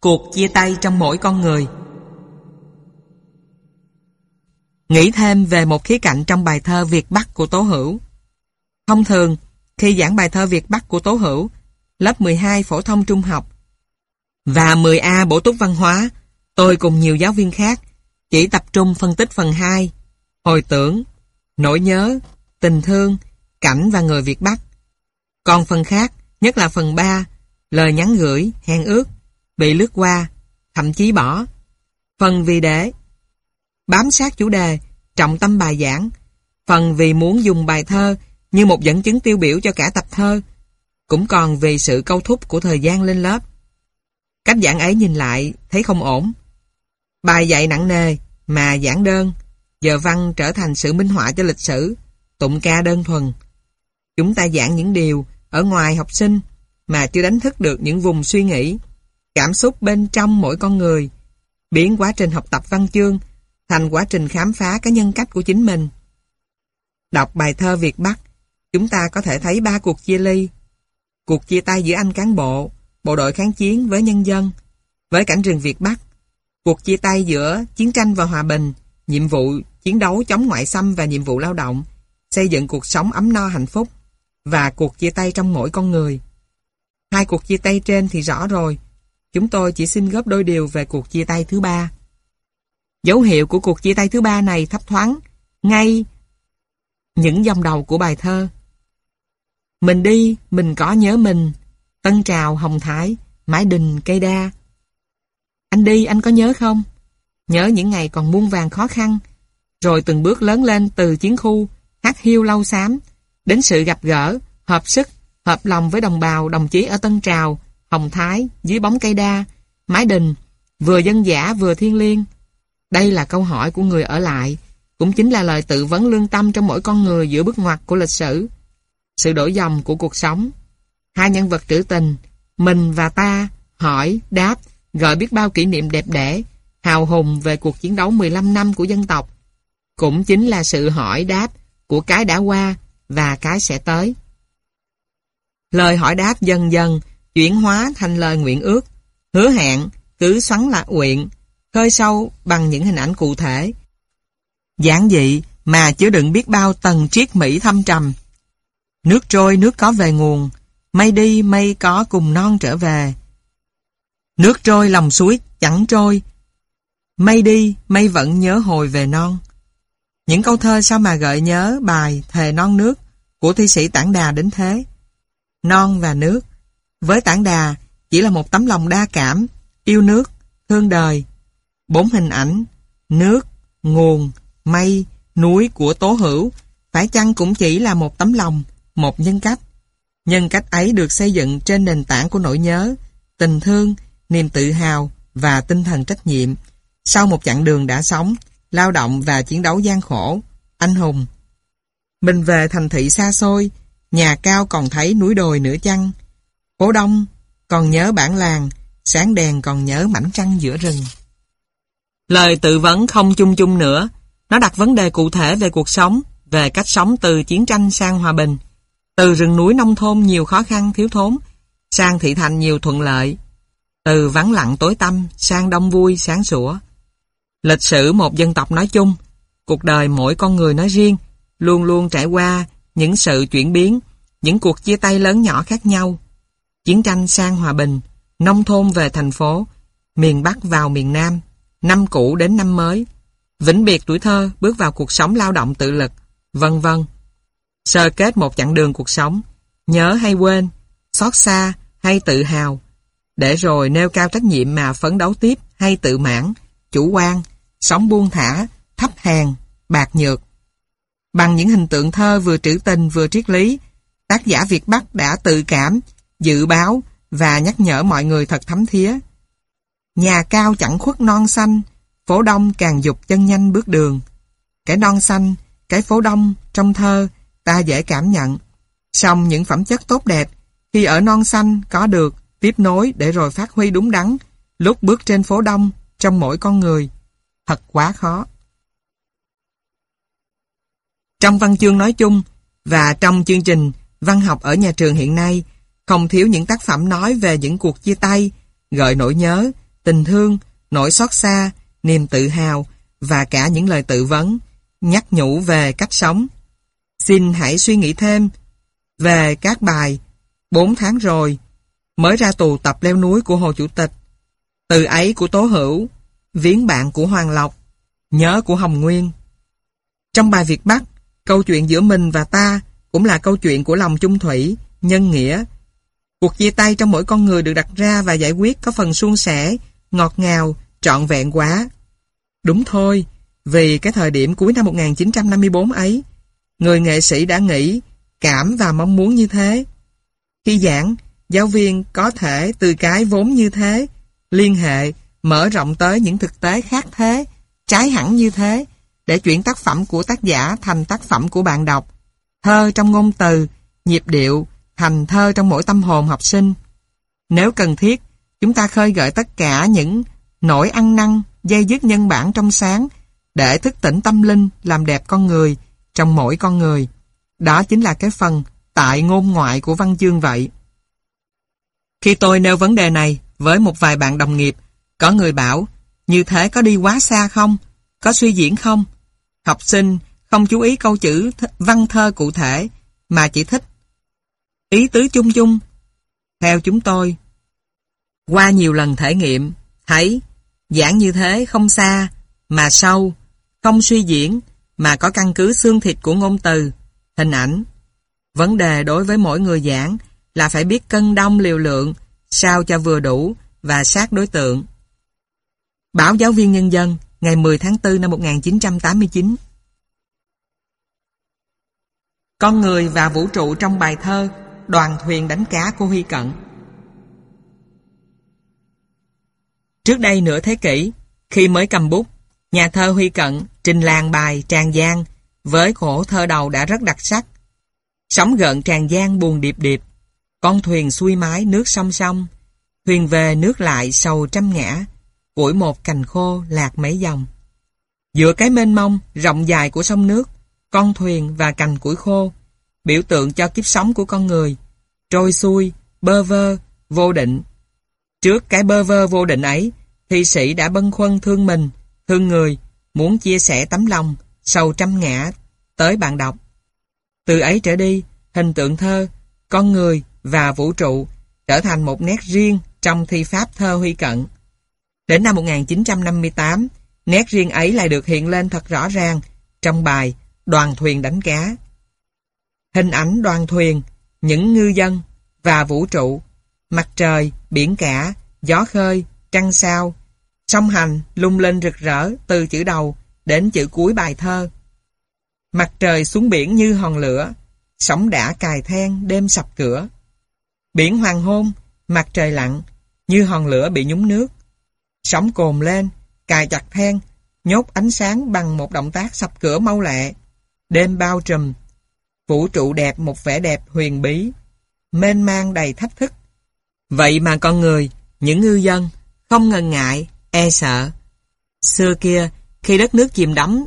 Cuộc chia tay trong mỗi con người Nghĩ thêm về một khía cạnh trong bài thơ Việt Bắc của Tố Hữu. Thông thường, khi giảng bài thơ Việt Bắc của Tố Hữu, lớp 12 phổ thông trung học và 10A bổ túc văn hóa, tôi cùng nhiều giáo viên khác chỉ tập trung phân tích phần 2, hồi tưởng, nỗi nhớ, tình thương, cảnh và người Việt Bắc. Còn phần khác, nhất là phần 3, lời nhắn gửi, hẹn ước, bị lướt qua, thậm chí bỏ. Phần vì để bám sát chủ đề, trọng tâm bài giảng, phần vì muốn dùng bài thơ như một dẫn chứng tiêu biểu cho cả tập thơ, cũng còn vì sự câu thúc của thời gian lên lớp. Cách giảng ấy nhìn lại thấy không ổn. Bài dạy nặng nề mà giảng đơn, giờ văn trở thành sự minh họa cho lịch sử, tụng ca đơn thuần. Chúng ta giảng những điều ở ngoài học sinh mà chưa đánh thức được những vùng suy nghĩ, cảm xúc bên trong mỗi con người, biến quá trình học tập văn chương thành quá trình khám phá cái nhân cách của chính mình. Đọc bài thơ Việt Bắc, chúng ta có thể thấy ba cuộc chia ly. Cuộc chia tay giữa anh cán bộ, bộ đội kháng chiến với nhân dân, với cảnh rừng Việt Bắc. Cuộc chia tay giữa chiến tranh và hòa bình, nhiệm vụ chiến đấu chống ngoại xâm và nhiệm vụ lao động, xây dựng cuộc sống ấm no hạnh phúc, và cuộc chia tay trong mỗi con người. Hai cuộc chia tay trên thì rõ rồi, chúng tôi chỉ xin góp đôi điều về cuộc chia tay thứ ba. Dấu hiệu của cuộc chia tay thứ ba này thấp thoáng, ngay những dòng đầu của bài thơ. Mình đi, mình có nhớ mình, Tân Trào, Hồng Thái, Mãi Đình, Cây Đa. Anh đi, anh có nhớ không? Nhớ những ngày còn muôn vàng khó khăn, rồi từng bước lớn lên từ chiến khu, hát hiu lâu xám, đến sự gặp gỡ, hợp sức, hợp lòng với đồng bào, đồng chí ở Tân Trào, Hồng Thái, dưới bóng cây đa, Mái Đình, vừa dân giả vừa thiên liêng, đây là câu hỏi của người ở lại, cũng chính là lời tự vấn lương tâm trong mỗi con người giữa bước ngoặt của lịch sử. Sự đổi dòng của cuộc sống. Hai nhân vật trữ tình, mình và ta, hỏi, đáp, gợi biết bao kỷ niệm đẹp đẽ, hào hùng về cuộc chiến đấu 15 năm của dân tộc. Cũng chính là sự hỏi đáp của cái đã qua và cái sẽ tới. Lời hỏi đáp dần dần chuyển hóa thành lời nguyện ước, hứa hẹn, cứ xoắn lạc nguyện, khơi sâu bằng những hình ảnh cụ thể. Giản dị mà chứa đựng biết bao tầng triết mỹ thâm trầm. Nước trôi nước có về nguồn, mây đi mây có cùng non trở về. Nước trôi lòng suối chẳng trôi, mây đi mây vẫn nhớ hồi về non. Những câu thơ sao mà gợi nhớ bài Thề non nước của thi sĩ Tản Đà đến thế. Non và nước, với Tản Đà chỉ là một tấm lòng đa cảm, yêu nước, thương đời, Bốn hình ảnh, nước, nguồn, mây, núi của tố hữu, phải chăng cũng chỉ là một tấm lòng, một nhân cách. Nhân cách ấy được xây dựng trên nền tảng của nỗi nhớ, tình thương, niềm tự hào và tinh thần trách nhiệm. Sau một chặng đường đã sống, lao động và chiến đấu gian khổ, anh hùng. Mình về thành thị xa xôi, nhà cao còn thấy núi đồi nửa chăng cổ đông, còn nhớ bản làng, sáng đèn còn nhớ mảnh trăng giữa rừng. Lời tự vấn không chung chung nữa, nó đặt vấn đề cụ thể về cuộc sống, về cách sống từ chiến tranh sang hòa bình, từ rừng núi nông thôn nhiều khó khăn thiếu thốn, sang thị thành nhiều thuận lợi, từ vắng lặng tối tăm sang đông vui sáng sủa. Lịch sử một dân tộc nói chung, cuộc đời mỗi con người nói riêng, luôn luôn trải qua những sự chuyển biến, những cuộc chia tay lớn nhỏ khác nhau. Chiến tranh sang hòa bình, nông thôn về thành phố, miền Bắc vào miền Nam, năm cũ đến năm mới, vĩnh biệt tuổi thơ bước vào cuộc sống lao động tự lực, vân vân. Sơ kết một chặng đường cuộc sống, nhớ hay quên, xót xa hay tự hào, để rồi nêu cao trách nhiệm mà phấn đấu tiếp hay tự mãn, chủ quan, sống buông thả, thấp hèn, bạc nhược. Bằng những hình tượng thơ vừa trữ tình vừa triết lý, tác giả Việt Bắc đã tự cảm, dự báo và nhắc nhở mọi người thật thấm thía. Nhà cao chẳng khuất non xanh, phố đông càng dục chân nhanh bước đường. Cái non xanh, cái phố đông, trong thơ, ta dễ cảm nhận. Xong những phẩm chất tốt đẹp, khi ở non xanh có được, tiếp nối để rồi phát huy đúng đắn, lúc bước trên phố đông, trong mỗi con người. Thật quá khó. Trong văn chương nói chung, và trong chương trình văn học ở nhà trường hiện nay, không thiếu những tác phẩm nói về những cuộc chia tay, gợi nỗi nhớ, tình thương, nỗi xót xa, niềm tự hào và cả những lời tự vấn, nhắc nhủ về cách sống. Xin hãy suy nghĩ thêm về các bài 4 tháng rồi, mới ra tù tập leo núi của Hồ Chủ tịch, từ ấy của Tố Hữu, viếng bạn của Hoàng Lộc, nhớ của Hồng Nguyên. Trong bài Việt Bắc, câu chuyện giữa mình và ta cũng là câu chuyện của lòng chung thủy, nhân nghĩa. Cuộc chia tay trong mỗi con người được đặt ra và giải quyết có phần suôn sẻ, ngọt ngào, trọn vẹn quá. Đúng thôi, vì cái thời điểm cuối năm 1954 ấy, người nghệ sĩ đã nghĩ, cảm và mong muốn như thế. Khi giảng, giáo viên có thể từ cái vốn như thế, liên hệ, mở rộng tới những thực tế khác thế, trái hẳn như thế, để chuyển tác phẩm của tác giả thành tác phẩm của bạn đọc. Thơ trong ngôn từ, nhịp điệu, thành thơ trong mỗi tâm hồn học sinh. Nếu cần thiết, chúng ta khơi gợi tất cả những nỗi ăn năn, dây dứt nhân bản trong sáng để thức tỉnh tâm linh làm đẹp con người trong mỗi con người. Đó chính là cái phần tại ngôn ngoại của văn chương vậy. Khi tôi nêu vấn đề này với một vài bạn đồng nghiệp, có người bảo, như thế có đi quá xa không? Có suy diễn không? Học sinh không chú ý câu chữ văn thơ cụ thể, mà chỉ thích ý tứ chung chung. Theo chúng tôi, qua nhiều lần thể nghiệm, thấy giảng như thế không xa, mà sâu, không suy diễn, mà có căn cứ xương thịt của ngôn từ, hình ảnh. Vấn đề đối với mỗi người giảng là phải biết cân đông liều lượng, sao cho vừa đủ và sát đối tượng. Báo Giáo viên Nhân dân, ngày 10 tháng 4 năm 1989 Con người và vũ trụ trong bài thơ Đoàn thuyền đánh cá của Huy Cận Trước đây nửa thế kỷ, khi mới cầm bút, nhà thơ Huy Cận trình làng bài Tràng Giang với khổ thơ đầu đã rất đặc sắc. Sóng gợn Tràng Giang buồn điệp điệp, con thuyền xuôi mái nước song song, thuyền về nước lại sầu trăm ngã, củi một cành khô lạc mấy dòng. Giữa cái mênh mông, rộng dài của sông nước, con thuyền và cành củi khô, biểu tượng cho kiếp sống của con người, trôi xuôi, bơ vơ, vô định. Trước cái bơ vơ vô định ấy, thi sĩ đã bân khuân thương mình, thương người, muốn chia sẻ tấm lòng, sầu trăm ngã, tới bạn đọc. Từ ấy trở đi, hình tượng thơ, con người và vũ trụ trở thành một nét riêng trong thi pháp thơ Huy Cận. Đến năm 1958, nét riêng ấy lại được hiện lên thật rõ ràng trong bài Đoàn thuyền đánh cá. Hình ảnh đoàn thuyền, những ngư dân và vũ trụ, mặt trời, biển cả, gió khơi, trăng sao, song hành lung lên rực rỡ từ chữ đầu đến chữ cuối bài thơ. Mặt trời xuống biển như hòn lửa, sóng đã cài then đêm sập cửa. Biển hoàng hôn, mặt trời lặng, như hòn lửa bị nhúng nước. Sóng cồn lên, cài chặt then, nhốt ánh sáng bằng một động tác sập cửa mau lẹ. Đêm bao trùm, vũ trụ đẹp một vẻ đẹp huyền bí, mênh mang đầy thách thức. Vậy mà con người, những ngư dân, không ngần ngại, e sợ. Xưa kia, khi đất nước chìm đắm,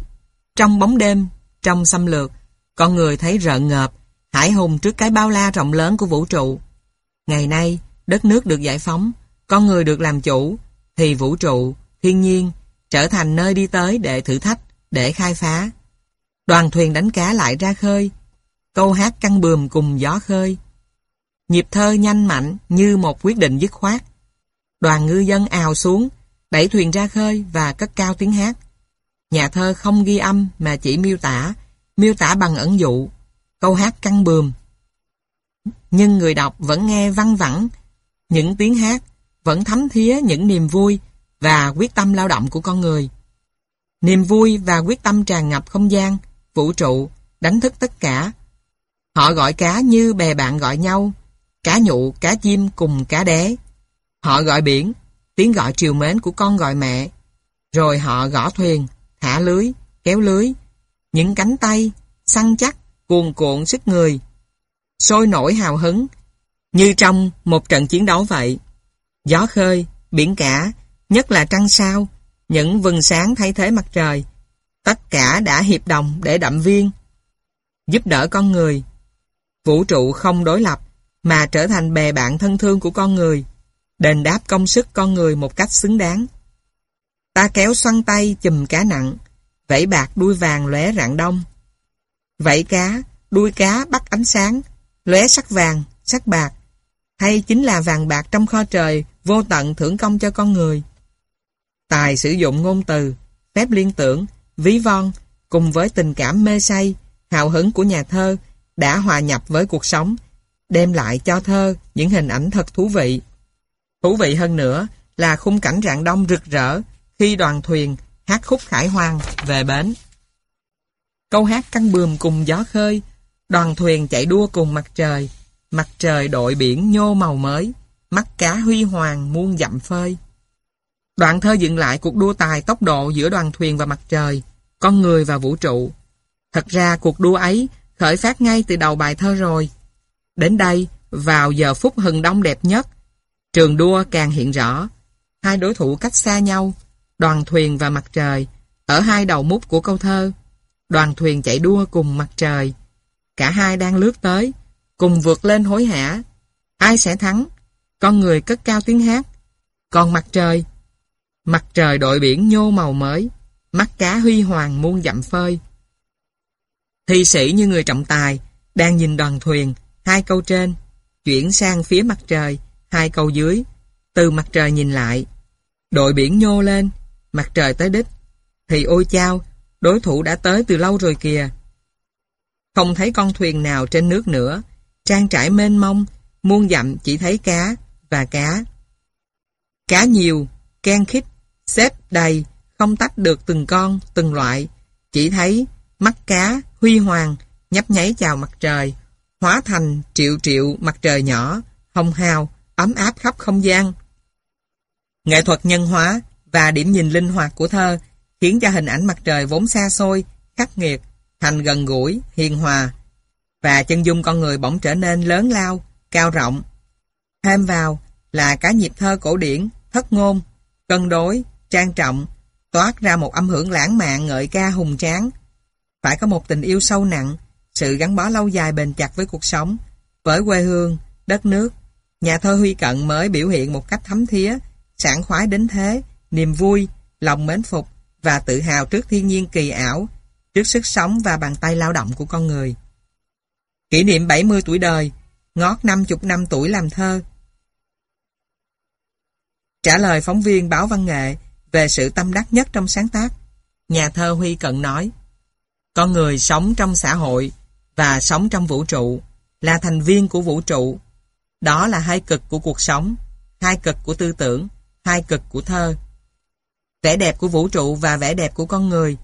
trong bóng đêm, trong xâm lược, con người thấy rợn ngợp, hải hùng trước cái bao la rộng lớn của vũ trụ. Ngày nay, đất nước được giải phóng, con người được làm chủ, thì vũ trụ, thiên nhiên, trở thành nơi đi tới để thử thách, để khai phá. Đoàn thuyền đánh cá lại ra khơi, câu hát căng bườm cùng gió khơi. Nhịp thơ nhanh mạnh như một quyết định dứt khoát. Đoàn ngư dân ào xuống, đẩy thuyền ra khơi và cất cao tiếng hát. Nhà thơ không ghi âm mà chỉ miêu tả, miêu tả bằng ẩn dụ, câu hát căng bườm. Nhưng người đọc vẫn nghe văng vẳng những tiếng hát, vẫn thấm thía những niềm vui và quyết tâm lao động của con người. Niềm vui và quyết tâm tràn ngập không gian, vũ trụ, đánh thức tất cả. Họ gọi cá như bè bạn gọi nhau, cá nhụ, cá chim cùng cá đé. Họ gọi biển, tiếng gọi triều mến của con gọi mẹ. Rồi họ gõ thuyền, thả lưới, kéo lưới. Những cánh tay, săn chắc, cuồn cuộn sức người. Sôi nổi hào hứng, như trong một trận chiến đấu vậy. Gió khơi, biển cả, nhất là trăng sao, những vầng sáng thay thế mặt trời. Tất cả đã hiệp đồng để đậm viên, giúp đỡ con người. Vũ trụ không đối lập, mà trở thành bè bạn thân thương của con người. đền đáp công sức con người một cách xứng đáng. Ta kéo xoăn tay chùm cá nặng, vẫy bạc đuôi vàng lóe rạng đông. Vẫy cá, đuôi cá bắt ánh sáng, lóe sắc vàng, sắc bạc, hay chính là vàng bạc trong kho trời vô tận thưởng công cho con người. Tài sử dụng ngôn từ, phép liên tưởng, ví von, cùng với tình cảm mê say, hào hứng của nhà thơ, đã hòa nhập với cuộc sống, đem lại cho thơ những hình ảnh thật thú vị. Thú vị hơn nữa là khung cảnh rạng đông rực rỡ khi đoàn thuyền hát khúc khải hoang về bến. Câu hát căng bườm cùng gió khơi, đoàn thuyền chạy đua cùng mặt trời, mặt trời đội biển nhô màu mới, mắt cá huy hoàng muôn dặm phơi. Đoạn thơ dựng lại cuộc đua tài tốc độ giữa đoàn thuyền và mặt trời, con người và vũ trụ. Thật ra cuộc đua ấy khởi phát ngay từ đầu bài thơ rồi. Đến đây, vào giờ phút hừng đông đẹp nhất, trường đua càng hiện rõ. Hai đối thủ cách xa nhau, đoàn thuyền và mặt trời, ở hai đầu mút của câu thơ. Đoàn thuyền chạy đua cùng mặt trời. Cả hai đang lướt tới, cùng vượt lên hối hả. Ai sẽ thắng? Con người cất cao tiếng hát. Còn mặt trời? Mặt trời đội biển nhô màu mới, mắt cá huy hoàng muôn dặm phơi. Thi sĩ như người trọng tài, đang nhìn đoàn thuyền, hai câu trên, chuyển sang phía mặt trời, hai câu dưới, từ mặt trời nhìn lại. Đội biển nhô lên, mặt trời tới đích, thì ôi chao, đối thủ đã tới từ lâu rồi kìa. Không thấy con thuyền nào trên nước nữa, trang trải mênh mông, muôn dặm chỉ thấy cá và cá. Cá nhiều, can khít, xếp đầy, không tách được từng con, từng loại, chỉ thấy mắt cá, huy hoàng, nhấp nháy chào mặt trời, hóa thành triệu triệu mặt trời nhỏ, hồng hào, ấm áp khắp không gian. Nghệ thuật nhân hóa và điểm nhìn linh hoạt của thơ khiến cho hình ảnh mặt trời vốn xa xôi, khắc nghiệt, thành gần gũi, hiền hòa, và chân dung con người bỗng trở nên lớn lao, cao rộng. Thêm vào là cả nhịp thơ cổ điển, thất ngôn, cân đối, trang trọng, toát ra một âm hưởng lãng mạn ngợi ca hùng tráng. Phải có một tình yêu sâu nặng, sự gắn bó lâu dài bền chặt với cuộc sống, với quê hương, đất nước. Nhà thơ Huy Cận mới biểu hiện một cách thấm thía, sảng khoái đến thế, niềm vui, lòng mến phục và tự hào trước thiên nhiên kỳ ảo, trước sức sống và bàn tay lao động của con người. Kỷ niệm 70 tuổi đời, ngót 50 năm tuổi làm thơ. Trả lời phóng viên báo văn nghệ về sự tâm đắc nhất trong sáng tác, nhà thơ Huy Cận nói con người sống trong xã hội và sống trong vũ trụ là thành viên của vũ trụ. Đó là hai cực của cuộc sống, hai cực của tư tưởng, hai cực của thơ. Vẻ đẹp của vũ trụ và vẻ đẹp của con người,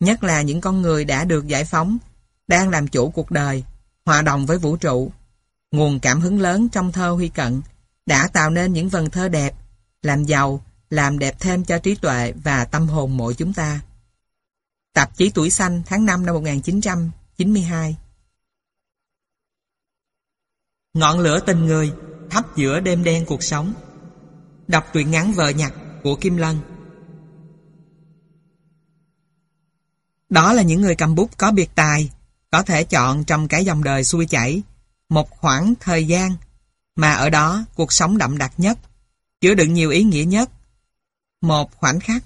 nhất là những con người đã được giải phóng, đang làm chủ cuộc đời, hòa đồng với vũ trụ. Nguồn cảm hứng lớn trong thơ Huy Cận đã tạo nên những vần thơ đẹp, làm giàu, làm đẹp thêm cho trí tuệ và tâm hồn mỗi chúng ta. Tạp chí Tuổi Xanh tháng 5 năm 1992 Ngọn lửa tình người thắp giữa đêm đen cuộc sống. Đọc truyện ngắn vợ nhặt của Kim Lân. Đó là những người cầm bút có biệt tài có thể chọn trong cái dòng đời xuôi chảy một khoảng thời gian mà ở đó cuộc sống đậm đặc nhất, chứa đựng nhiều ý nghĩa nhất. Một khoảnh khắc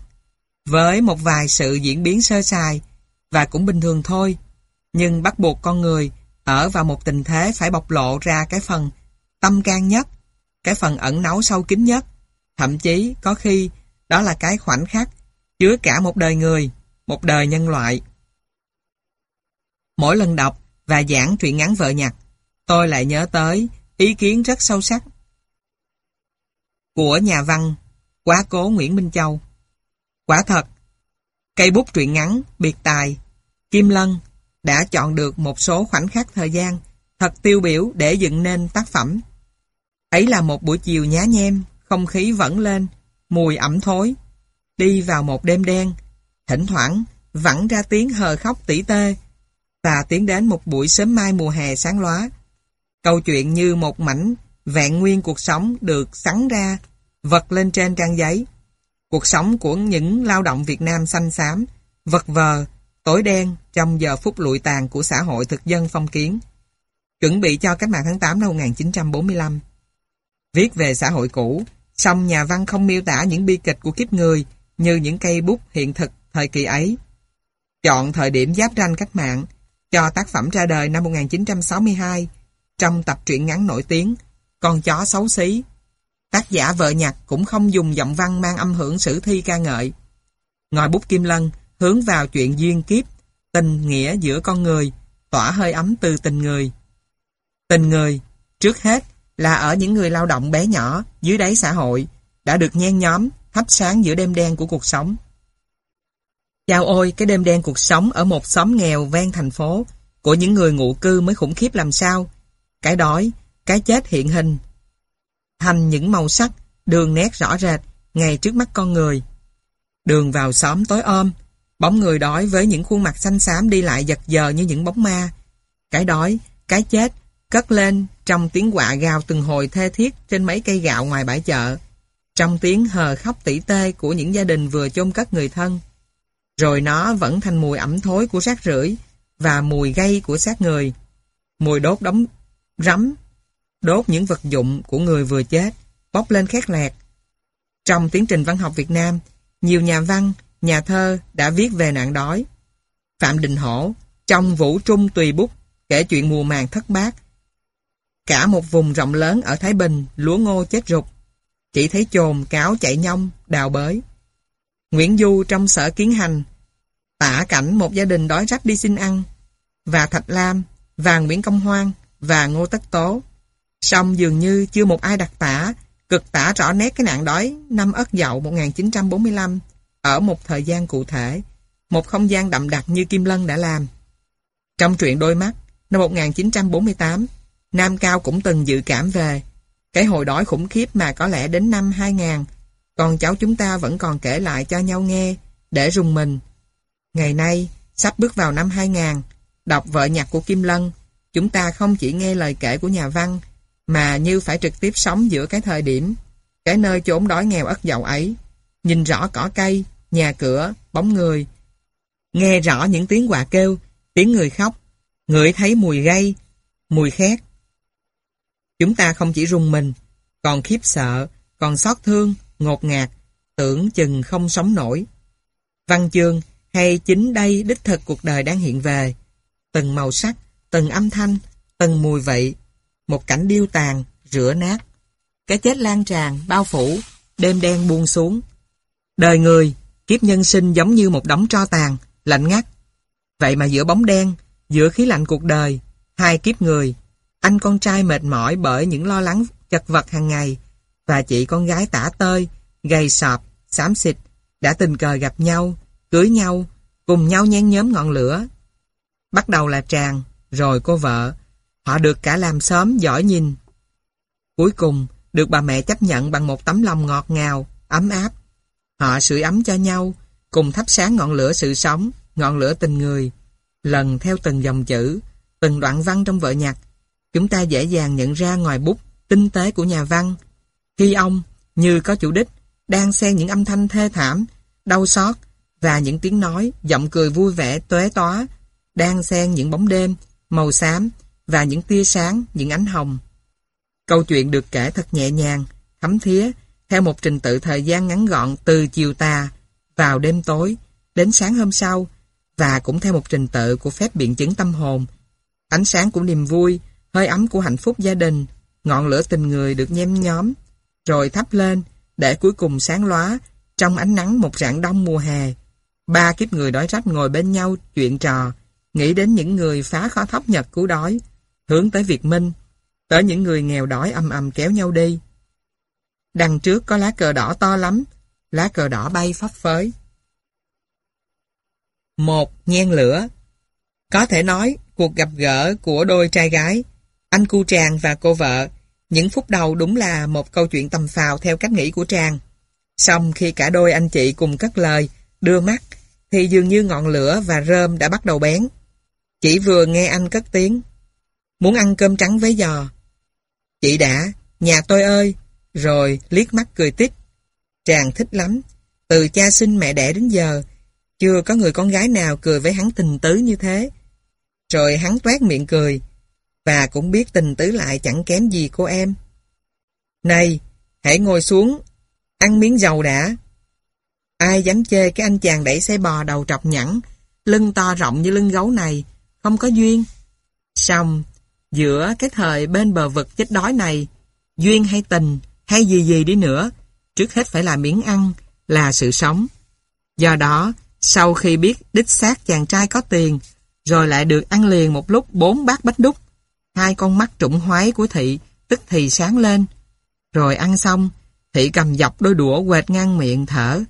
với một vài sự diễn biến sơ sài và cũng bình thường thôi, nhưng bắt buộc con người ở vào một tình thế phải bộc lộ ra cái phần tâm can nhất, cái phần ẩn náu sâu kín nhất, thậm chí có khi đó là cái khoảnh khắc chứa cả một đời người, một đời nhân loại. Mỗi lần đọc và giảng truyện ngắn vợ nhặt, tôi lại nhớ tới ý kiến rất sâu sắc của nhà văn quá cố Nguyễn Minh Châu. Quả thật, cây bút truyện ngắn, biệt tài, Kim Lân đã chọn được một số khoảnh khắc thời gian thật tiêu biểu để dựng nên tác phẩm. Ấy là một buổi chiều nhá nhem, không khí vẫn lên, mùi ẩm thối. Đi vào một đêm đen, thỉnh thoảng vẳng ra tiếng hờ khóc tỉ tê và tiến đến một buổi sớm mai mùa hè sáng lóa. Câu chuyện như một mảnh vẹn nguyên cuộc sống được sắn ra, vật lên trên trang giấy. Cuộc sống của những lao động Việt Nam xanh xám, vật vờ, tối đen trong giờ phút lụi tàn của xã hội thực dân phong kiến. Chuẩn bị cho cách mạng tháng 8 năm 1945. Viết về xã hội cũ, Song nhà văn không miêu tả những bi kịch của kiếp người như những cây bút hiện thực thời kỳ ấy. Chọn thời điểm giáp ranh cách mạng, cho tác phẩm ra đời năm 1962 trong tập truyện ngắn nổi tiếng Con chó xấu xí. Tác giả vợ nhạc cũng không dùng giọng văn mang âm hưởng sử thi ca ngợi. Ngòi bút Kim Lân hướng vào chuyện duyên kiếp, tình nghĩa giữa con người, tỏa hơi ấm từ tình người. Tình người, trước hết là ở những người lao động bé nhỏ dưới đáy xã hội đã được nhen nhóm thắp sáng giữa đêm đen của cuộc sống. Chào ôi, cái đêm đen cuộc sống ở một xóm nghèo ven thành phố của những người ngụ cư mới khủng khiếp làm sao. Cái đói, cái chết hiện hình. Thành những màu sắc, đường nét rõ rệt ngay trước mắt con người. Đường vào xóm tối om bóng người đói với những khuôn mặt xanh xám đi lại giật giờ như những bóng ma. Cái đói, cái chết, cất lên trong tiếng quạ gào từng hồi thê thiết trên mấy cây gạo ngoài bãi chợ. Trong tiếng hờ khóc tỉ tê của những gia đình vừa chôn cất người thân. Rồi nó vẫn thành mùi ẩm thối của xác rưởi và mùi gây của xác người. Mùi đốt đóng rắm, đốt những vật dụng của người vừa chết, bốc lên khét lẹt. Trong tiến trình văn học Việt Nam, nhiều nhà văn, nhà thơ đã viết về nạn đói. Phạm Đình Hổ, trong Vũ Trung Tùy Bút, kể chuyện mùa màng thất bát. Cả một vùng rộng lớn ở Thái Bình, lúa ngô chết rục. Chỉ thấy chồn, cáo chạy nhông, đào bới. Nguyễn Du trong sở kiến hành, tả cảnh một gia đình đói rách đi xin ăn, và Thạch Lam, và Nguyễn Công Hoan, và Ngô Tất Tố xong dường như chưa một ai đặc tả, cực tả rõ nét cái nạn đói năm Ất Dậu 1945 ở một thời gian cụ thể, một không gian đậm đặc như Kim Lân đã làm. Trong truyện Đôi Mắt, năm 1948, Nam Cao cũng từng dự cảm về cái hồi đói khủng khiếp mà có lẽ đến năm 2000, còn cháu chúng ta vẫn còn kể lại cho nhau nghe, để rùng mình. Ngày nay, sắp bước vào năm 2000, đọc vợ nhạc của Kim Lân, chúng ta không chỉ nghe lời kể của nhà văn, mà như phải trực tiếp sống giữa cái thời điểm, cái nơi chốn đói nghèo ất dậu ấy, nhìn rõ cỏ cây, nhà cửa, bóng người, nghe rõ những tiếng quạ kêu, tiếng người khóc, ngửi thấy mùi gây, mùi khét. Chúng ta không chỉ rùng mình, còn khiếp sợ, còn xót thương, ngột ngạt, tưởng chừng không sống nổi. Văn chương hay chính đây đích thực cuộc đời đang hiện về. Từng màu sắc, từng âm thanh, từng mùi vị, một cảnh điêu tàn, rửa nát. Cái chết lan tràn, bao phủ, đêm đen buông xuống. Đời người, kiếp nhân sinh giống như một đống tro tàn, lạnh ngắt. Vậy mà giữa bóng đen, giữa khí lạnh cuộc đời, hai kiếp người, anh con trai mệt mỏi bởi những lo lắng chật vật hàng ngày, và chị con gái tả tơi, gầy sọp, xám xịt, đã tình cờ gặp nhau, cưới nhau, cùng nhau nhen nhóm ngọn lửa. Bắt đầu là Tràng, rồi cô vợ. Họ được cả làm xóm giỏi nhìn. Cuối cùng, được bà mẹ chấp nhận bằng một tấm lòng ngọt ngào, ấm áp. Họ sưởi ấm cho nhau, cùng thắp sáng ngọn lửa sự sống, ngọn lửa tình người. Lần theo từng dòng chữ, từng đoạn văn trong vợ nhạc, chúng ta dễ dàng nhận ra ngoài bút tinh tế của nhà văn. Khi ông, như có chủ đích, đang xen những âm thanh thê thảm, đau xót và những tiếng nói, giọng cười vui vẻ tuế tóa, đang xen những bóng đêm, màu xám và những tia sáng, những ánh hồng. Câu chuyện được kể thật nhẹ nhàng, thấm thía, theo một trình tự thời gian ngắn gọn từ chiều tà vào đêm tối đến sáng hôm sau và cũng theo một trình tự của phép biện chứng tâm hồn. Ánh sáng của niềm vui, hơi ấm của hạnh phúc gia đình, ngọn lửa tình người được nhem nhóm, rồi thắp lên để cuối cùng sáng lóa trong ánh nắng một rạng đông mùa hè. Ba kiếp người đói rách ngồi bên nhau chuyện trò, nghĩ đến những người phá khó thóc nhật cứu đói, hướng tới Việt Minh, tới những người nghèo đói âm ầm kéo nhau đi. Đằng trước có lá cờ đỏ to lắm, lá cờ đỏ bay phấp phới. Một nhen lửa Có thể nói, cuộc gặp gỡ của đôi trai gái, anh cu Tràng và cô vợ, những phút đầu đúng là một câu chuyện tầm phào theo cách nghĩ của Tràng. Xong khi cả đôi anh chị cùng cất lời, đưa mắt, thì dường như ngọn lửa và rơm đã bắt đầu bén. Chỉ vừa nghe anh cất tiếng, muốn ăn cơm trắng với giò. Chị đã, nhà tôi ơi, rồi liếc mắt cười tít. Chàng thích lắm, từ cha sinh mẹ đẻ đến giờ, chưa có người con gái nào cười với hắn tình tứ như thế. Rồi hắn toát miệng cười, và cũng biết tình tứ lại chẳng kém gì cô em. Này, Hãy ngồi xuống, ăn miếng dầu đã. Ai dám chê cái anh chàng đẩy xe bò đầu trọc nhẵn, lưng to rộng như lưng gấu này, không có duyên. Xong, giữa cái thời bên bờ vực chết đói này, duyên hay tình, hay gì gì đi nữa, trước hết phải là miếng ăn, là sự sống. Do đó, sau khi biết đích xác chàng trai có tiền, rồi lại được ăn liền một lúc bốn bát bánh đúc, hai con mắt trụng hoái của thị tức thì sáng lên. Rồi ăn xong, thị cầm dọc đôi đũa quệt ngang miệng thở.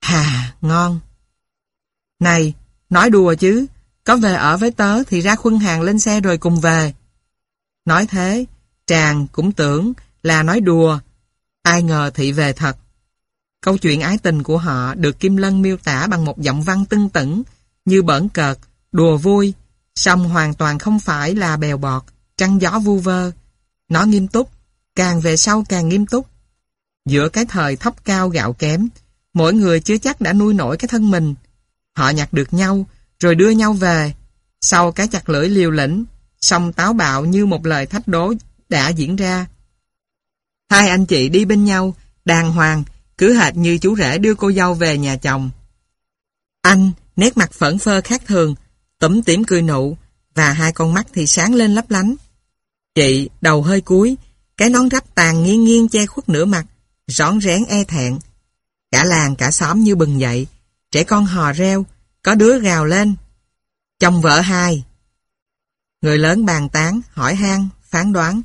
Hà, ngon. Này, nói đùa chứ, có về ở với tớ thì ra khuân hàng lên xe rồi cùng về. Nói thế, chàng cũng tưởng là nói đùa, ai ngờ thị về thật. Câu chuyện ái tình của họ được Kim Lân miêu tả bằng một giọng văn tưng tửng, như bẩn cợt, đùa vui, song hoàn toàn không phải là bèo bọt, trăng gió vu vơ. Nó nghiêm túc, càng về sau càng nghiêm túc. Giữa cái thời thấp cao gạo kém, mỗi người chưa chắc đã nuôi nổi cái thân mình. Họ nhặt được nhau, rồi đưa nhau về. Sau cái chặt lưỡi liều lĩnh, song táo bạo như một lời thách đố đã diễn ra. Hai anh chị đi bên nhau, đàng hoàng, cứ hệt như chú rể đưa cô dâu về nhà chồng. Anh, nét mặt phẫn phơ khác thường, tủm tỉm cười nụ, và hai con mắt thì sáng lên lấp lánh. Chị, đầu hơi cúi, cái nón rách tàn nghiêng nghiêng che khuất nửa mặt, rón rén e thẹn. Cả làng cả xóm như bừng dậy, trẻ con hò reo, có đứa gào lên. Chồng vợ hai. Người lớn bàn tán, hỏi han, phán đoán.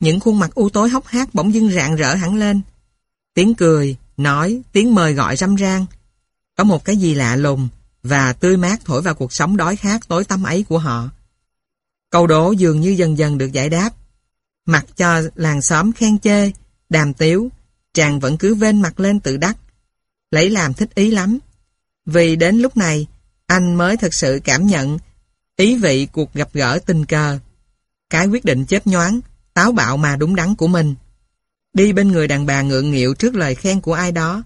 Những khuôn mặt u tối hốc hác bỗng dưng rạng rỡ hẳn lên. Tiếng cười, nói, tiếng mời gọi râm ran. Có một cái gì lạ lùng và tươi mát thổi vào cuộc sống đói khát tối tăm ấy của họ. Câu đố dường như dần dần được giải đáp. Mặc cho làng xóm khen chê, đàm tiếu, chàng vẫn cứ vên mặt lên tự đắc. Lấy làm thích ý lắm. Vì đến lúc này, anh mới thật sự cảm nhận ý vị cuộc gặp gỡ tình cờ. Cái quyết định chớp nhoáng, táo bạo mà đúng đắn của mình. Đi bên người đàn bà ngượng nghịu trước lời khen của ai đó.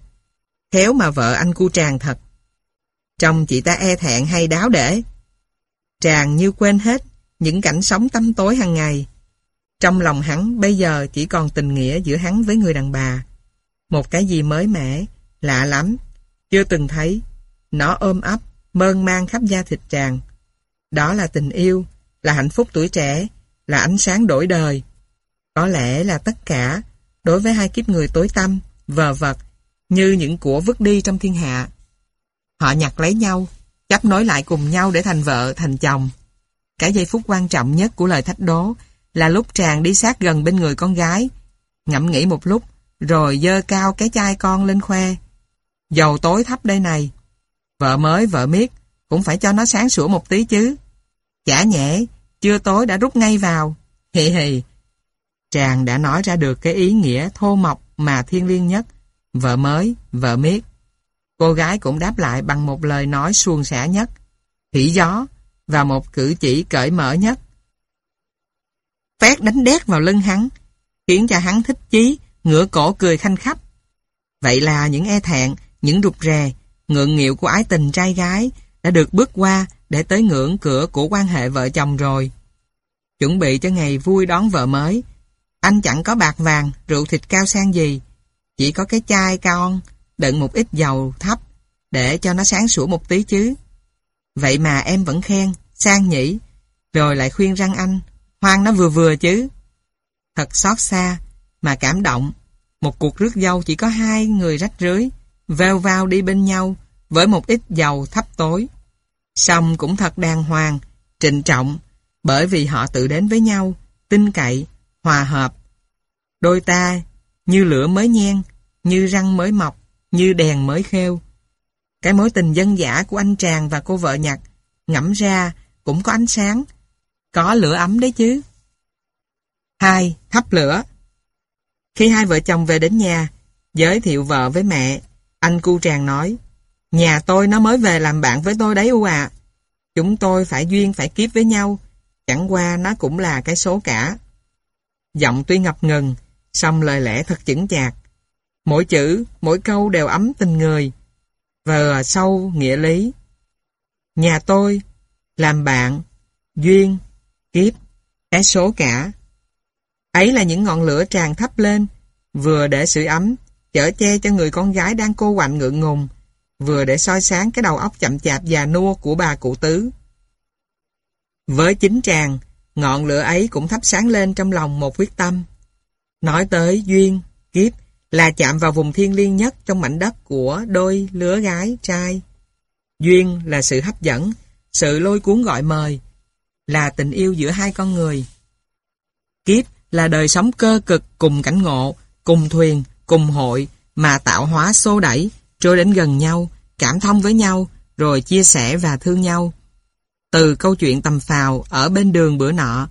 Khéo mà vợ anh cu tràng thật. chồng chị ta e thẹn hay đáo để. Tràng như quên hết những cảnh sống tâm tối hàng ngày. Trong lòng hắn bây giờ chỉ còn tình nghĩa giữa hắn với người đàn bà. Một cái gì mới mẻ, lạ lắm, chưa từng thấy. Nó ôm ấp, mơn mang khắp da thịt tràng. Đó là tình yêu, là hạnh phúc tuổi trẻ, là ánh sáng đổi đời. Có lẽ là tất cả, đối với hai kiếp người tối tâm, vờ vật, như những của vứt đi trong thiên hạ. Họ nhặt lấy nhau, chấp nối lại cùng nhau để thành vợ, thành chồng. Cái giây phút quan trọng nhất của lời thách đố là lúc chàng đi sát gần bên người con gái, ngẫm nghĩ một lúc, rồi dơ cao cái chai con lên khoe. Dầu tối thấp đây này, vợ mới vợ miết, cũng phải cho nó sáng sủa một tí chứ. Chả nhẽ, chưa tối đã rút ngay vào. Hì hì. Chàng đã nói ra được cái ý nghĩa thô mộc mà thiên liêng nhất. Vợ mới, vợ miết. Cô gái cũng đáp lại bằng một lời nói suôn sẻ nhất. Hỉ gió và một cử chỉ cởi mở nhất. Phét đánh đét vào lưng hắn, khiến cho hắn thích chí, ngửa cổ cười khanh khách. Vậy là những e thẹn, những rụt rè, ngượng nghịu của ái tình trai gái đã được bước qua để tới ngưỡng cửa của quan hệ vợ chồng rồi. Chuẩn bị cho ngày vui đón vợ mới, anh chẳng có bạc vàng, rượu thịt cao sang gì, chỉ có cái chai con, đựng một ít dầu thấp, để cho nó sáng sủa một tí chứ. Vậy mà em vẫn khen, sang nhỉ, rồi lại khuyên răng anh, hoang nó vừa vừa chứ. Thật xót xa, mà cảm động, một cuộc rước dâu chỉ có hai người rách rưới, veo vào đi bên nhau, với một ít dầu thấp tối. Xong cũng thật đàng hoàng, trịnh trọng, bởi vì họ tự đến với nhau, tin cậy, hòa hợp. Đôi ta như lửa mới nhen, như răng mới mọc, như đèn mới khêu. Cái mối tình dân giả của anh chàng và cô vợ nhặt ngẫm ra cũng có ánh sáng, có lửa ấm đấy chứ. Hai, thắp lửa. Khi hai vợ chồng về đến nhà, giới thiệu vợ với mẹ, anh cu tràng nói, nhà tôi nó mới về làm bạn với tôi đấy u à. Chúng tôi phải duyên phải kiếp với nhau, chẳng qua nó cũng là cái số cả. Giọng tuy ngập ngừng, song lời lẽ thật chững chạc. Mỗi chữ, mỗi câu đều ấm tình người, vừa sâu nghĩa lý. Nhà tôi, làm bạn, duyên, kiếp, cái số cả. Ấy là những ngọn lửa tràn thấp lên, vừa để sưởi ấm, chở che cho người con gái đang cô quạnh ngượng ngùng, vừa để soi sáng cái đầu óc chậm chạp già nua của bà cụ tứ. Với chính tràng, ngọn lửa ấy cũng thắp sáng lên trong lòng một quyết tâm. Nói tới duyên, kiếp là chạm vào vùng thiên liêng nhất trong mảnh đất của đôi lứa gái trai. Duyên là sự hấp dẫn, sự lôi cuốn gọi mời, là tình yêu giữa hai con người. Kiếp là đời sống cơ cực cùng cảnh ngộ, cùng thuyền, cùng hội mà tạo hóa xô đẩy, trôi đến gần nhau, cảm thông với nhau, rồi chia sẻ và thương nhau. Từ câu chuyện tầm phào ở bên đường bữa nọ,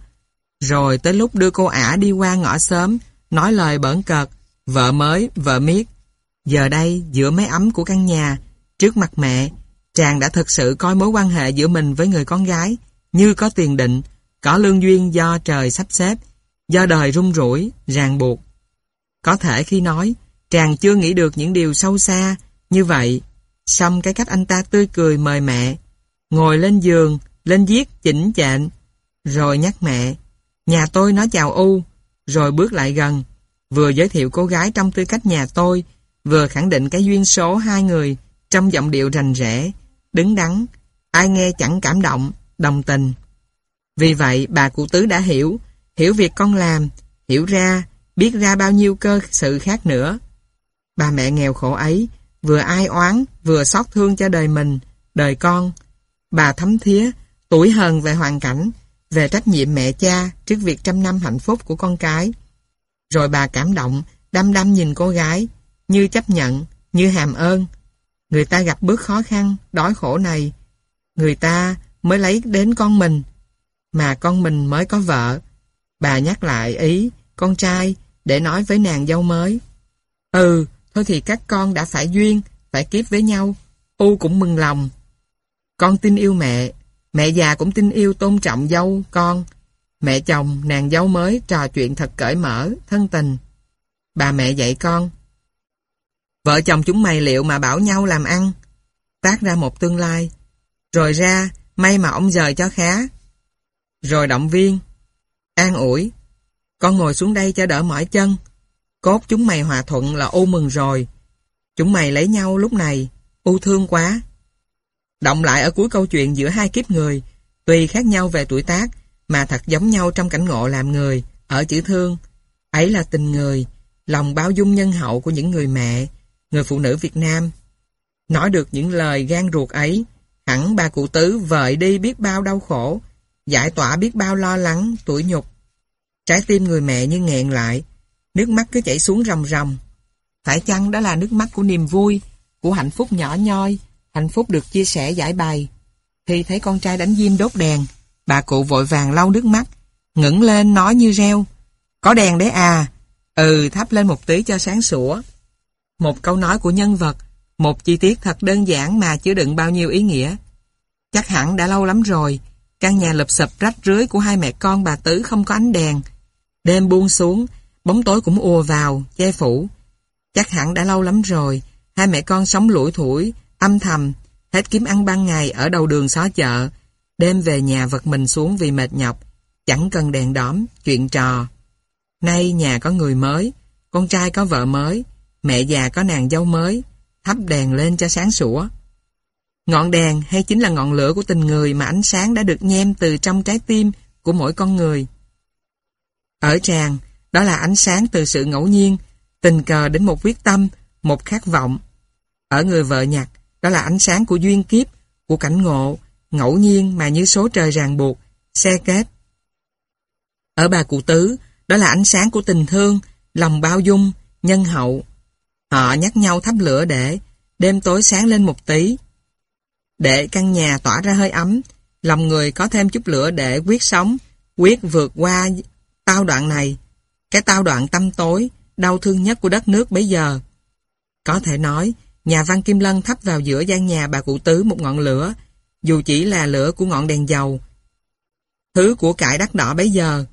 rồi tới lúc đưa cô ả đi qua ngõ sớm, nói lời bẩn cợt, vợ mới, vợ miết. Giờ đây, giữa mái ấm của căn nhà, trước mặt mẹ, chàng đã thực sự coi mối quan hệ giữa mình với người con gái như có tiền định, có lương duyên do trời sắp xếp, do đời rung rủi, ràng buộc. Có thể khi nói, chàng chưa nghĩ được những điều sâu xa như vậy, xong cái cách anh ta tươi cười mời mẹ, ngồi lên giường, lên viết chỉnh chện, rồi nhắc mẹ, nhà tôi nói chào U, rồi bước lại gần, vừa giới thiệu cô gái trong tư cách nhà tôi, vừa khẳng định cái duyên số hai người trong giọng điệu rành rẽ, đứng đắn, ai nghe chẳng cảm động, đồng tình. Vì vậy bà cụ tứ đã hiểu, hiểu việc con làm, hiểu ra, biết ra bao nhiêu cơ sự khác nữa. Bà mẹ nghèo khổ ấy, vừa ai oán, vừa xót thương cho đời mình, đời con. Bà thấm thía, tuổi hờn về hoàn cảnh, về trách nhiệm mẹ cha trước việc trăm năm hạnh phúc của con cái. Rồi bà cảm động, đăm đăm nhìn cô gái, như chấp nhận, như hàm ơn. Người ta gặp bước khó khăn, đói khổ này. Người ta mới lấy đến con mình, mà con mình mới có vợ. Bà nhắc lại ý, con trai, để nói với nàng dâu mới. Ừ, thôi thì các con đã phải duyên, phải kiếp với nhau. U cũng mừng lòng. Con tin yêu mẹ, mẹ già cũng tin yêu tôn trọng dâu, con. Mẹ chồng, nàng dâu mới trò chuyện thật cởi mở, thân tình. Bà mẹ dạy con. Vợ chồng chúng mày liệu mà bảo nhau làm ăn. Tác ra một tương lai. Rồi ra, may mà ông dời cho khá. Rồi động viên. An ủi. Con ngồi xuống đây cho đỡ mỏi chân. Cốt chúng mày hòa thuận là ô mừng rồi. Chúng mày lấy nhau lúc này. U thương quá. Động lại ở cuối câu chuyện giữa hai kiếp người. Tuy khác nhau về tuổi tác, mà thật giống nhau trong cảnh ngộ làm người, ở chữ thương. Ấy là tình người, lòng bao dung nhân hậu của những người mẹ, người phụ nữ Việt Nam. Nói được những lời gan ruột ấy, hẳn bà cụ tứ vợi đi biết bao đau khổ, giải tỏa biết bao lo lắng, tuổi nhục. Trái tim người mẹ như nghẹn lại, nước mắt cứ chảy xuống ròng ròng. Phải chăng đó là nước mắt của niềm vui, của hạnh phúc nhỏ nhoi, hạnh phúc được chia sẻ giải bày. Thì thấy con trai đánh diêm đốt đèn, bà cụ vội vàng lau nước mắt, ngẩng lên nói như reo. Có đèn đấy à? Ừ, thắp lên một tí cho sáng sủa. Một câu nói của nhân vật, một chi tiết thật đơn giản mà chứa đựng bao nhiêu ý nghĩa. Chắc hẳn đã lâu lắm rồi, căn nhà lụp sập rách rưới của hai mẹ con bà Tứ không có ánh đèn. Đêm buông xuống, bóng tối cũng ùa vào, che phủ. Chắc hẳn đã lâu lắm rồi, hai mẹ con sống lủi thủi, âm thầm, hết kiếm ăn ban ngày ở đầu đường xó chợ, đêm về nhà vật mình xuống vì mệt nhọc, chẳng cần đèn đóm, chuyện trò. Nay nhà có người mới, con trai có vợ mới, mẹ già có nàng dâu mới, thắp đèn lên cho sáng sủa. Ngọn đèn hay chính là ngọn lửa của tình người mà ánh sáng đã được nhem từ trong trái tim của mỗi con người. Ở tràng, đó là ánh sáng từ sự ngẫu nhiên, tình cờ đến một quyết tâm, một khát vọng. Ở người vợ nhặt, đó là ánh sáng của duyên kiếp, của cảnh ngộ, ngẫu nhiên mà như số trời ràng buộc, xe kết. Ở bà cụ tứ, đó là ánh sáng của tình thương, lòng bao dung, nhân hậu. Họ nhắc nhau thắp lửa để đêm tối sáng lên một tí. Để căn nhà tỏa ra hơi ấm, lòng người có thêm chút lửa để quyết sống, quyết vượt qua tao đoạn này, cái tao đoạn tâm tối, đau thương nhất của đất nước bấy giờ. Có thể nói, nhà văn Kim Lân thắp vào giữa gian nhà bà cụ tứ một ngọn lửa, dù chỉ là lửa của ngọn đèn dầu. Thứ của cải đắt đỏ bấy giờ,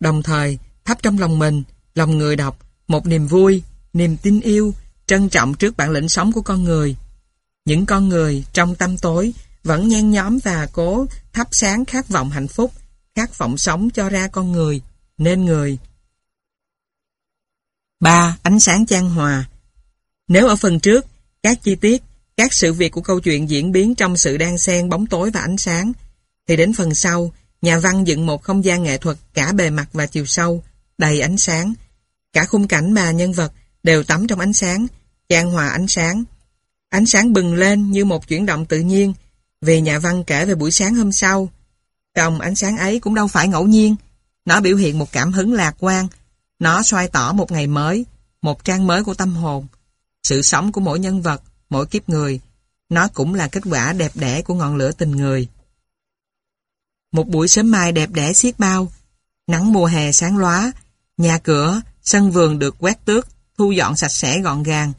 đồng thời thắp trong lòng mình, lòng người đọc, một niềm vui, niềm tin yêu, trân trọng trước bản lĩnh sống của con người. Những con người trong tâm tối vẫn nhen nhóm và cố thắp sáng khát vọng hạnh phúc, khát vọng sống cho ra con người, nên người. 3. Ánh sáng chan hòa Nếu ở phần trước, các chi tiết, các sự việc của câu chuyện diễn biến trong sự đan xen bóng tối và ánh sáng, thì đến phần sau, nhà văn dựng một không gian nghệ thuật cả bề mặt và chiều sâu, đầy ánh sáng. Cả khung cảnh và nhân vật đều tắm trong ánh sáng, chan hòa ánh sáng. Ánh sáng bừng lên như một chuyển động tự nhiên, vì nhà văn kể về buổi sáng hôm sau. Trong ánh sáng ấy cũng đâu phải ngẫu nhiên, nó biểu hiện một cảm hứng lạc quan, nó xoay tỏ một ngày mới, một trang mới của tâm hồn. Sự sống của mỗi nhân vật, mỗi kiếp người, nó cũng là kết quả đẹp đẽ của ngọn lửa tình người. Một buổi sớm mai đẹp đẽ xiết bao, nắng mùa hè sáng lóa, nhà cửa, sân vườn được quét tước, thu dọn sạch sẽ gọn gàng.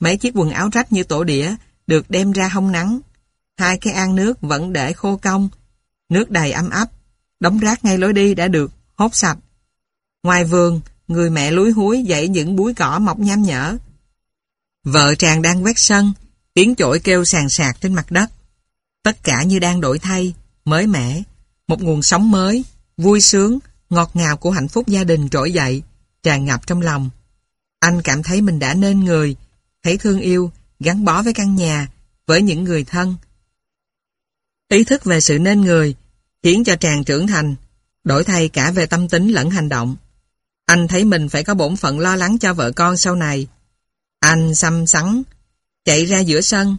Mấy chiếc quần áo rách như tổ đĩa được đem ra hông nắng. Hai cái an nước vẫn để khô cong, nước đầy ấm áp, đống rác ngay lối đi đã được hốt sạch. Ngoài vườn, người mẹ lúi húi dậy những búi cỏ mọc nham nhở. Vợ chàng đang quét sân, tiếng chổi kêu sàn sạc trên mặt đất. Tất cả như đang đổi thay, mới mẻ, một nguồn sống mới, vui sướng, ngọt ngào của hạnh phúc gia đình trỗi dậy, tràn ngập trong lòng. Anh cảm thấy mình đã nên người, thấy thương yêu, gắn bó với căn nhà, với những người thân. Ý thức về sự nên người khiến cho chàng trưởng thành, đổi thay cả về tâm tính lẫn hành động. Anh thấy mình phải có bổn phận lo lắng cho vợ con sau này. Anh xăm sắn, chạy ra giữa sân.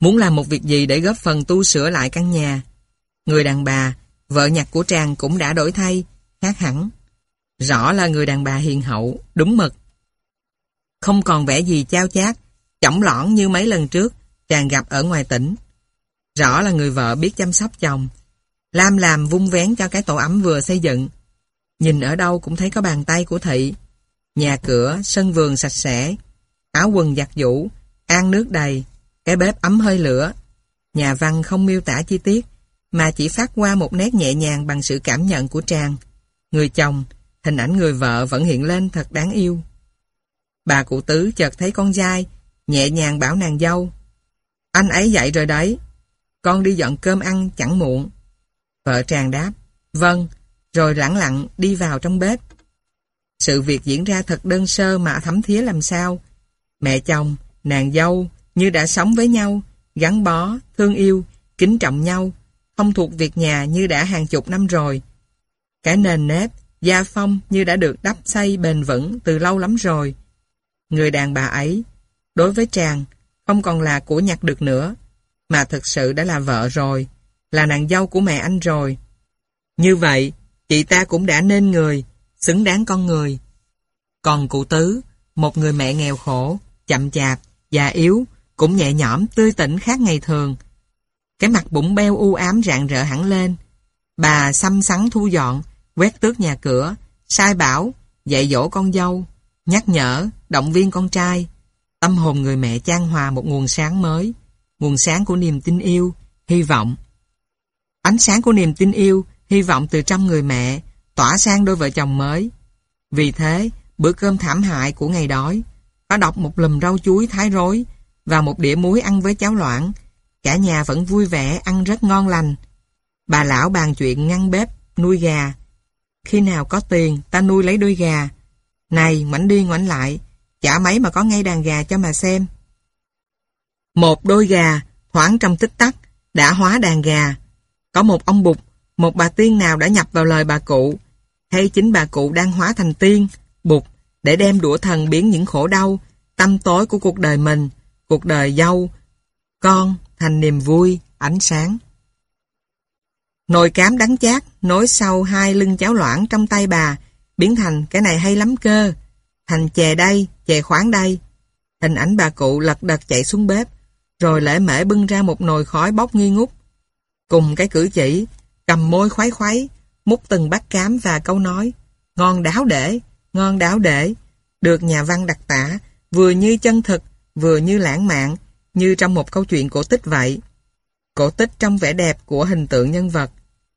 Muốn làm một việc gì để góp phần tu sửa lại căn nhà. Người đàn bà, vợ nhặt của Trang cũng đã đổi thay, khác hẳn. Rõ là người đàn bà hiền hậu, đúng mực. Không còn vẻ gì trao chát, chỏng lõn như mấy lần trước Trang gặp ở ngoài tỉnh. Rõ là người vợ biết chăm sóc chồng. Lam làm vung vén cho cái tổ ấm vừa xây dựng. Nhìn ở đâu cũng thấy có bàn tay của thị. Nhà cửa, sân vườn sạch sẽ, áo quần giặt vũ, an nước đầy, cái bếp ấm hơi lửa. Nhà văn không miêu tả chi tiết, mà chỉ phát qua một nét nhẹ nhàng bằng sự cảm nhận của Trang. Người chồng, hình ảnh người vợ vẫn hiện lên thật đáng yêu. Bà cụ tứ chợt thấy con trai, nhẹ nhàng bảo nàng dâu. Anh ấy dậy rồi đấy, con đi dọn cơm ăn chẳng muộn. Vợ Trang đáp, vâng, rồi lặng lặng đi vào trong bếp. Sự việc diễn ra thật đơn sơ mà thấm thía làm sao. Mẹ chồng, nàng dâu như đã sống với nhau, gắn bó, thương yêu, kính trọng nhau, không thuộc việc nhà như đã hàng chục năm rồi. cả nền nếp, gia phong như đã được đắp xây bền vững từ lâu lắm rồi. Người đàn bà ấy, đối với chàng, không còn là của nhặt được nữa, mà thực sự đã là vợ rồi, là nàng dâu của mẹ anh rồi. Như vậy, chị ta cũng đã nên người, xứng đáng con người. Còn cụ tứ, một người mẹ nghèo khổ, chậm chạp, già yếu, cũng nhẹ nhõm, tươi tỉnh khác ngày thường. Cái mặt bụng beo u ám rạng rỡ hẳn lên. Bà xăm sắn thu dọn, quét tước nhà cửa, sai bảo, dạy dỗ con dâu, nhắc nhở, động viên con trai. Tâm hồn người mẹ chan hòa một nguồn sáng mới, nguồn sáng của niềm tin yêu, hy vọng. Ánh sáng của niềm tin yêu, hy vọng từ trong người mẹ, tỏa sang đôi vợ chồng mới. Vì thế, bữa cơm thảm hại của ngày đói, có đọc một lùm rau chuối thái rối và một đĩa muối ăn với cháo loãng. Cả nhà vẫn vui vẻ, ăn rất ngon lành. Bà lão bàn chuyện ngăn bếp, nuôi gà. Khi nào có tiền, ta nuôi lấy đôi gà. Này, ngoảnh đi ngoảnh lại, chả mấy mà có ngay đàn gà cho mà xem. Một đôi gà, khoảng trong tích tắc, đã hóa đàn gà. Có một ông bụt, một bà tiên nào đã nhập vào lời bà cụ, hay chính bà cụ đang hóa thành tiên, bụt, để đem đũa thần biến những khổ đau, tâm tối của cuộc đời mình, cuộc đời dâu, con thành niềm vui, ánh sáng. Nồi cám đắng chát, nối sau hai lưng cháo loãng trong tay bà, biến thành cái này hay lắm cơ. Thành chè đây, chè khoáng đây. Hình ảnh bà cụ lật đật chạy xuống bếp, rồi lễ mễ bưng ra một nồi khói bốc nghi ngút. Cùng cái cử chỉ, cầm môi khoái khoái, múc từng bát cám và câu nói, ngon đáo để, ngon đáo để, được nhà văn đặc tả, vừa như chân thực, vừa như lãng mạn, như trong một câu chuyện cổ tích vậy. Cổ tích trong vẻ đẹp của hình tượng nhân vật,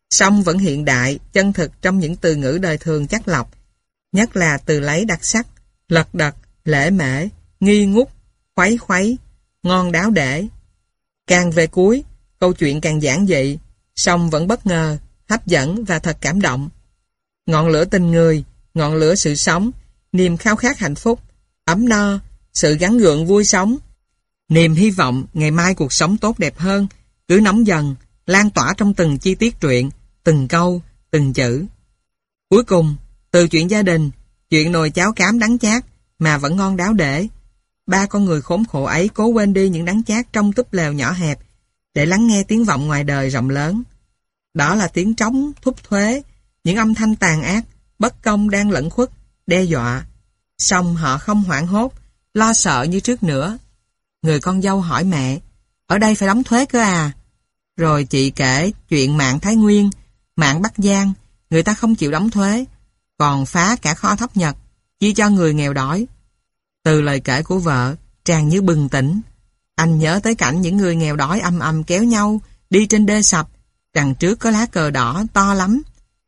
song vẫn hiện đại, chân thực trong những từ ngữ đời thường chắc lọc, nhất là từ lấy đặc sắc, lật đật, lễ mễ, nghi ngút, khoái khoái ngon đáo để. Càng về cuối, câu chuyện càng giản dị, song vẫn bất ngờ, hấp dẫn và thật cảm động. Ngọn lửa tình người, ngọn lửa sự sống, niềm khao khát hạnh phúc, ấm no, sự gắn gượng vui sống, niềm hy vọng ngày mai cuộc sống tốt đẹp hơn, cứ nóng dần, lan tỏa trong từng chi tiết truyện, từng câu, từng chữ. Cuối cùng, từ chuyện gia đình, chuyện nồi cháo cám đắng chát mà vẫn ngon đáo để, ba con người khốn khổ ấy cố quên đi những đắng chát trong túp lều nhỏ hẹp để lắng nghe tiếng vọng ngoài đời rộng lớn. Đó là tiếng trống, thúc thuế, những âm thanh tàn ác, bất công đang lẫn khuất, đe dọa. Xong họ không hoảng hốt, lo sợ như trước nữa. Người con dâu hỏi mẹ, ở đây phải đóng thuế cơ à? Rồi chị kể chuyện mạng Thái Nguyên, mạng Bắc Giang, người ta không chịu đóng thuế, còn phá cả kho thóc Nhật, chia cho người nghèo đói. Từ lời kể của vợ, trang như bừng tỉnh. Anh nhớ tới cảnh những người nghèo đói âm âm kéo nhau, đi trên đê sập, đằng trước có lá cờ đỏ to lắm,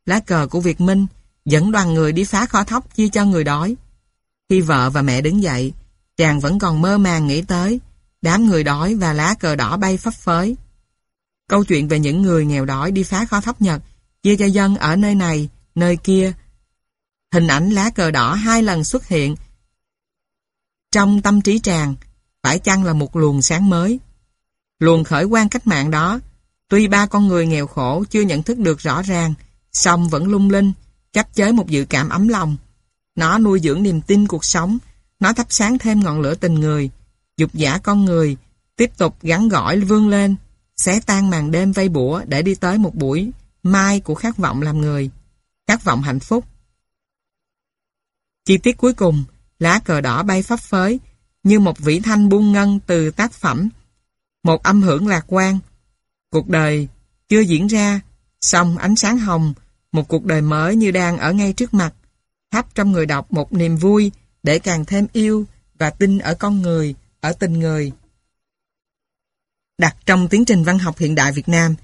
lá cờ của Việt Minh, dẫn đoàn người đi phá kho thóc chia cho người đói. Khi vợ và mẹ đứng dậy, chàng vẫn còn mơ màng nghĩ tới, đám người đói và lá cờ đỏ bay phấp phới. Câu chuyện về những người nghèo đói đi phá kho thóc Nhật, chia cho dân ở nơi này, nơi kia. Hình ảnh lá cờ đỏ hai lần xuất hiện trong tâm trí chàng phải chăng là một luồng sáng mới? Luồng khởi quan cách mạng đó, tuy ba con người nghèo khổ chưa nhận thức được rõ ràng, song vẫn lung linh, chấp chới một dự cảm ấm lòng. Nó nuôi dưỡng niềm tin cuộc sống, nó thắp sáng thêm ngọn lửa tình người, dục giả con người, tiếp tục gắn gỏi vươn lên, xé tan màn đêm vây bủa để đi tới một buổi mai của khát vọng làm người, khát vọng hạnh phúc. Chi tiết cuối cùng, lá cờ đỏ bay phấp phới, như một vĩ thanh buông ngân từ tác phẩm. Một âm hưởng lạc quan. Cuộc đời chưa diễn ra, xong ánh sáng hồng, một cuộc đời mới như đang ở ngay trước mặt, thắp trong người đọc một niềm vui để càng thêm yêu và tin ở con người, ở tình người. Đặt trong tiến trình văn học hiện đại Việt Nam,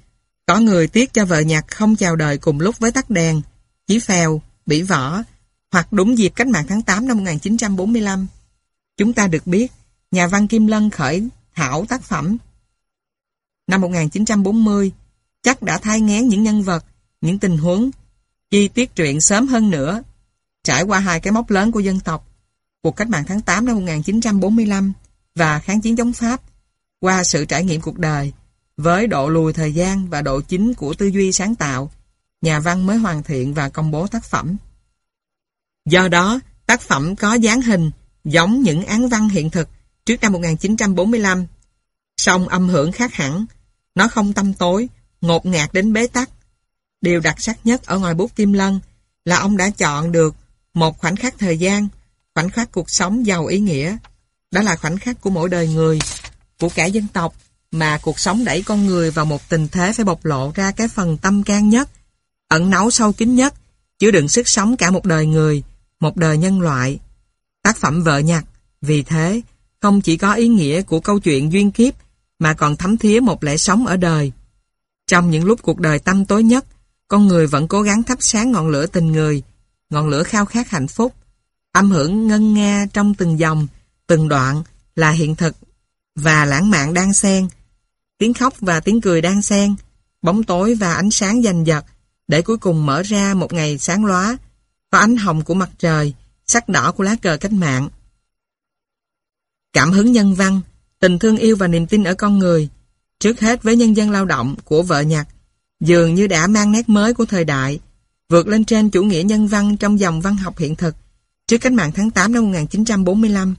có người tiếc cho vợ nhạc không chào đời cùng lúc với tắt đèn, chỉ phèo, bỉ vỏ, hoặc đúng dịp cách mạng tháng 8 năm 1945. Chúng ta được biết, nhà văn Kim Lân khởi thảo tác phẩm. Năm 1940, chắc đã thai ngén những nhân vật, những tình huống, chi tiết truyện sớm hơn nữa, trải qua hai cái mốc lớn của dân tộc, cuộc cách mạng tháng 8 năm 1945 và kháng chiến chống Pháp, qua sự trải nghiệm cuộc đời, với độ lùi thời gian và độ chính của tư duy sáng tạo, nhà văn mới hoàn thiện và công bố tác phẩm. Do đó, tác phẩm có dáng hình giống những án văn hiện thực trước năm 1945. Song âm hưởng khác hẳn, nó không tâm tối, ngột ngạt đến bế tắc. Điều đặc sắc nhất ở ngoài bút Kim Lân là ông đã chọn được một khoảnh khắc thời gian, khoảnh khắc cuộc sống giàu ý nghĩa. Đó là khoảnh khắc của mỗi đời người, của cả dân tộc, mà cuộc sống đẩy con người vào một tình thế phải bộc lộ ra cái phần tâm can nhất, ẩn náu sâu kín nhất, chứa đựng sức sống cả một đời người, một đời nhân loại. Tác phẩm vợ nhạc, vì thế, không chỉ có ý nghĩa của câu chuyện duyên kiếp, mà còn thấm thía một lẽ sống ở đời. Trong những lúc cuộc đời tâm tối nhất, con người vẫn cố gắng thắp sáng ngọn lửa tình người, ngọn lửa khao khát hạnh phúc. Âm hưởng ngân nga trong từng dòng, từng đoạn là hiện thực và lãng mạn đang xen, tiếng khóc và tiếng cười đang xen, bóng tối và ánh sáng giành giật, để cuối cùng mở ra một ngày sáng lóa, có ánh hồng của mặt trời, sắc đỏ của lá cờ cách mạng. Cảm hứng nhân văn, tình thương yêu và niềm tin ở con người, trước hết với nhân dân lao động của vợ nhạc, dường như đã mang nét mới của thời đại, vượt lên trên chủ nghĩa nhân văn trong dòng văn học hiện thực trước cách mạng tháng 8 năm 1945.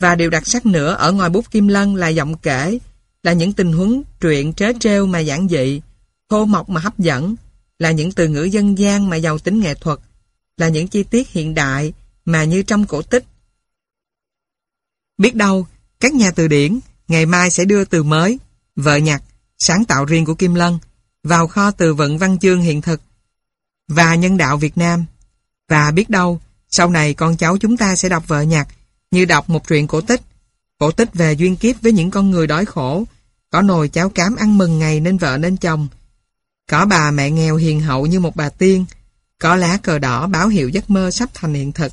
Và điều đặc sắc nữa ở ngoài bút Kim Lân là giọng kể, là những tình huống truyện trớ trêu mà giản dị, thô mộc mà hấp dẫn, là những từ ngữ dân gian mà giàu tính nghệ thuật, là những chi tiết hiện đại mà như trong cổ tích. Biết đâu, các nhà từ điển ngày mai sẽ đưa từ mới, vợ nhặt, sáng tạo riêng của Kim Lân vào kho từ vựng văn chương hiện thực và nhân đạo Việt Nam. Và biết đâu, sau này con cháu chúng ta sẽ đọc vợ nhạc như đọc một truyện cổ tích, cổ tích về duyên kiếp với những con người đói khổ, có nồi cháo cám ăn mừng ngày nên vợ nên chồng, có bà mẹ nghèo hiền hậu như một bà tiên, có lá cờ đỏ báo hiệu giấc mơ sắp thành hiện thực.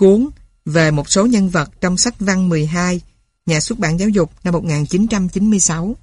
Cuốn về một số nhân vật trong sách văn 12, nhà xuất bản giáo dục năm 1996.